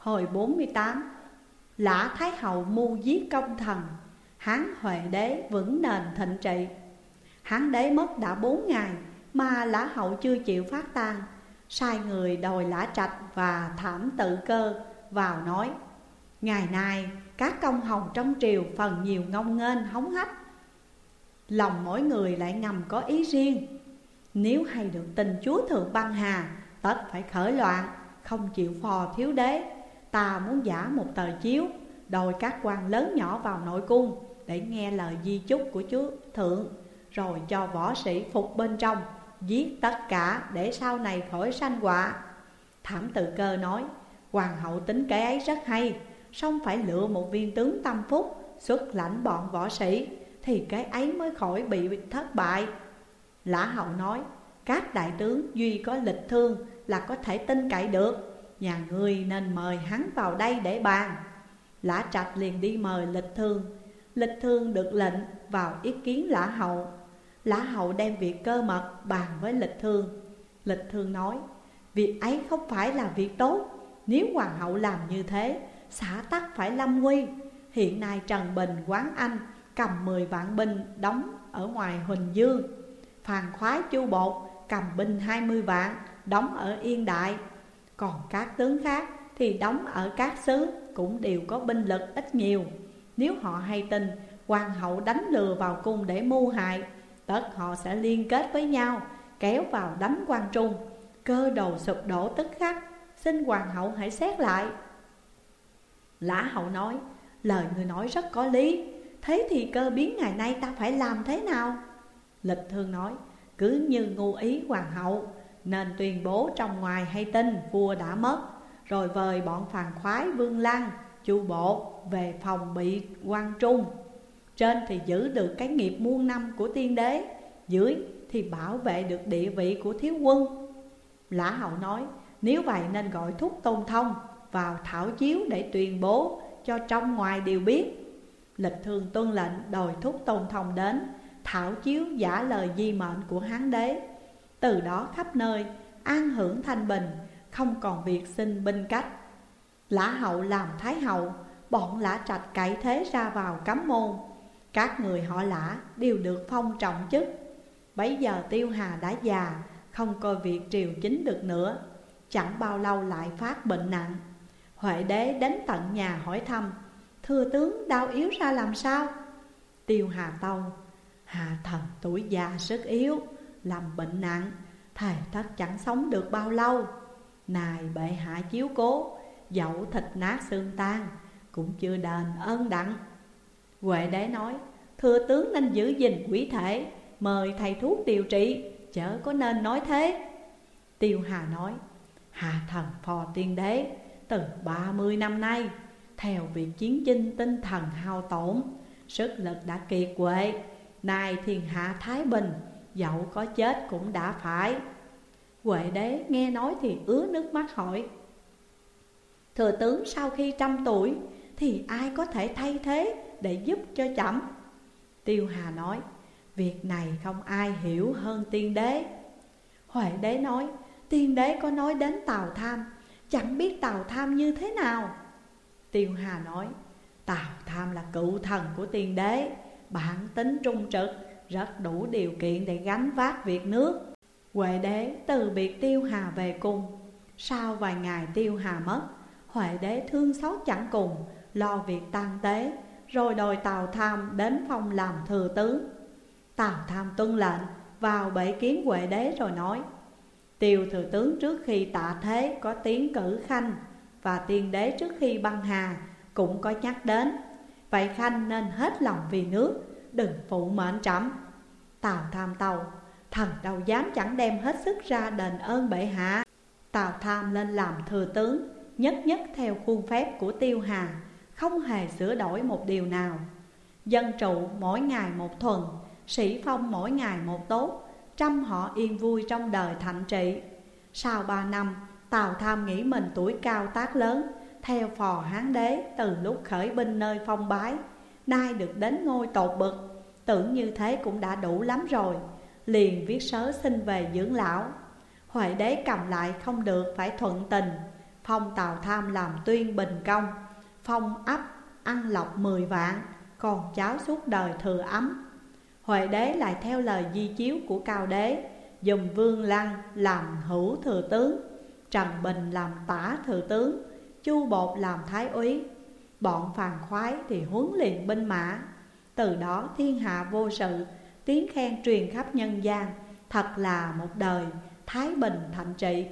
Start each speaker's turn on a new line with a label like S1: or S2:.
S1: Hồi 48 Lã Thái Hậu mưu giết công thần. Hán Huệ Đế vững nền thịnh trị. Hán Đế mất đã bốn ngày Mà Lã Hậu chưa chịu phát tan Sai người đòi Lã Trạch và Thảm Tự Cơ vào nói, Ngày nay các công hồng trong triều phần nhiều ngông nghênh hống hách. Lòng mỗi người lại ngầm có ý riêng. Nếu hay được tình chúa thượng băng hà, Tất phải khởi loạn, Không chịu phò thiếu đế. Ta muốn giả một tờ chiếu Đòi các quan lớn nhỏ vào nội cung Để nghe lời di chúc của chúa thượng. Rồi cho võ sĩ phục bên trong, Giết tất cả để sau này khỏi sanh họa. Thảm tự cơ nói, Hoàng hậu tính cái ấy rất hay, song phải lựa một viên tướng tâm phúc, Xuất lãnh bọn võ sĩ, Thì cái ấy mới khỏi bị thất bại. Lã hậu nói, Các đại tướng duy có lịch thương Là có thể tin cậy được. Nhà người nên mời hắn vào đây để bàn. Lã trạch liền đi mời lịch thương. Lịch thương được lệnh vào ý kiến lã hậu. Lã hậu đem việc cơ mật bàn với lịch thương. Lịch thương nói, Việc ấy không phải là việc tốt. Nếu hoàng hậu làm như thế xã tắc phải lâm nguy. Hiện nay Trần Bình, Quán Anh cầm 10 vạn binh đóng ở ngoài Huỳnh Dương. Phàn khoái Chu Bột cầm binh 20 vạn đóng ở Yên Đại. Còn các tướng khác thì đóng ở các xứ cũng đều có binh lực ít nhiều. Nếu họ hay tin, hoàng hậu đánh lừa vào cung để mưu hại, Tất họ sẽ liên kết với nhau, kéo vào đánh quan trung. Cơ đồ sụp đổ tức khắc, Xin hoàng hậu hãy xét lại. Lã hậu nói, Lời người nói rất có lý. Thế thì cơ biến ngày nay ta phải làm thế nào? Lịch thương nói, Cứ như ngu ý hoàng hậu. Nên tuyên bố trong ngoài hay tin Vua đã mất. Rồi vời bọn phàn khoái vương lăng Chu bộ về phòng bị quan trung. Trên thì giữ được cái nghiệp muôn năm của tiên đế, Dưới thì bảo vệ được địa vị của thiếu quân. Lã hậu nói, Nếu vậy nên gọi thúc tôn thông vào thảo chiếu để tuyên bố cho trong ngoài đều biết. Lịch thường tuân lệnh đòi thúc tôn thông đến Thảo chiếu giả lời di mệnh của hán đế. Từ đó khắp nơi, an hưởng thanh bình, Không còn việc xin binh cách. Lã hậu làm thái hậu, Bọn lã trạch cải thế ra vào cấm môn. Các người họ lã đều được phong trọng chức. Bấy giờ tiêu hà đã già, Không coi việc triều chính được nữa, Chẳng bao lâu lại phát bệnh nặng. Huệ đế đến tận nhà hỏi thăm, Thưa tướng, đau yếu ra làm sao? Tiêu Hà Tâu, Hà thần tuổi già sức yếu làm bệnh nặng Thầy thất chẳng sống được bao lâu. Nài bệ hạ chiếu cố, Dẫu thịt nát xương tan, Cũng chưa đền ơn đặng. Huệ đế nói, Thưa tướng nên giữ gìn quỷ thể, Mời thầy thuốc điều trị, Chớ có nên nói thế. Tiêu Hà nói, Hà thần phò tiên đế, từ ba mươi năm nay, Theo việc chiến chinh tinh thần hao tổn, Sức lực đã kiệt quệ, Nay thiên hạ Thái Bình Dẫu có chết cũng đã phải. Huệ đế nghe nói thì ứa nước mắt hỏi, Thừa tướng sau khi trăm tuổi Thì ai có thể thay thế để giúp cho chậm? Tiêu Hà nói, Việc này không ai hiểu hơn tiên đế. Huệ đế nói, Tiên đế có nói đến Tào Tham, Chẳng biết Tào Tham như thế nào? Tiêu Hà nói, Tào Tham là cựu thần của tiên đế, Bản tính trung trực rất đủ điều kiện để gánh vác việc nước. Huệ đế từ biệt Tiêu Hà về cung Sau vài ngày Tiêu Hà mất, Huệ đế thương xót chẳng cùng, Lo việc tang tế, Rồi đòi Tào Tham đến phong làm thừa tướng Tào Tham tuân lệnh, Vào bể kiến Huệ đế rồi nói, Tiêu thừa tướng trước khi tạ thế có tiếng cử khanh, Và tiên đế trước khi băng hà cũng có nhắc đến. Vậy khanh nên hết lòng vì nước Đừng phụ mệnh trẫm. Tào tham tàu Thần đâu dám chẳng đem hết sức ra đền ơn bệ hạ. Tào tham lên làm thừa tướng Nhất nhất theo khuôn phép của tiêu hà Không hề sửa đổi một điều nào. Dân trụ mỗi ngày một thuần Sĩ phong mỗi ngày một tốt trăm họ yên vui trong đời thạnh trị. Sau ba năm, Tào Tham nghĩ mình tuổi cao tác lớn Theo phò hán đế từ lúc khởi binh nơi phong bái Nay được đến ngôi tột bực Tưởng như thế cũng đã đủ lắm rồi. Liền viết sớ xin về dưỡng lão. Huệ đế cầm lại không được phải thuận tình, Phong Tào Tham làm tuyên bình công, Phong ấp ăn lộc mười vạn, Còn cháu suốt đời thừa ấm. Huệ đế lại theo lời di chiếu của cao đế, Dùng vương lăng làm hữu thừa tướng, Trần Bình làm tả thừa tướng, Chu Bột làm thái úy Bọn phàn khoái thì huấn luyện binh mã. Từ đó thiên hạ vô sự, Tiếng khen truyền khắp nhân gian, Thật là một đời thái bình thạnh trị.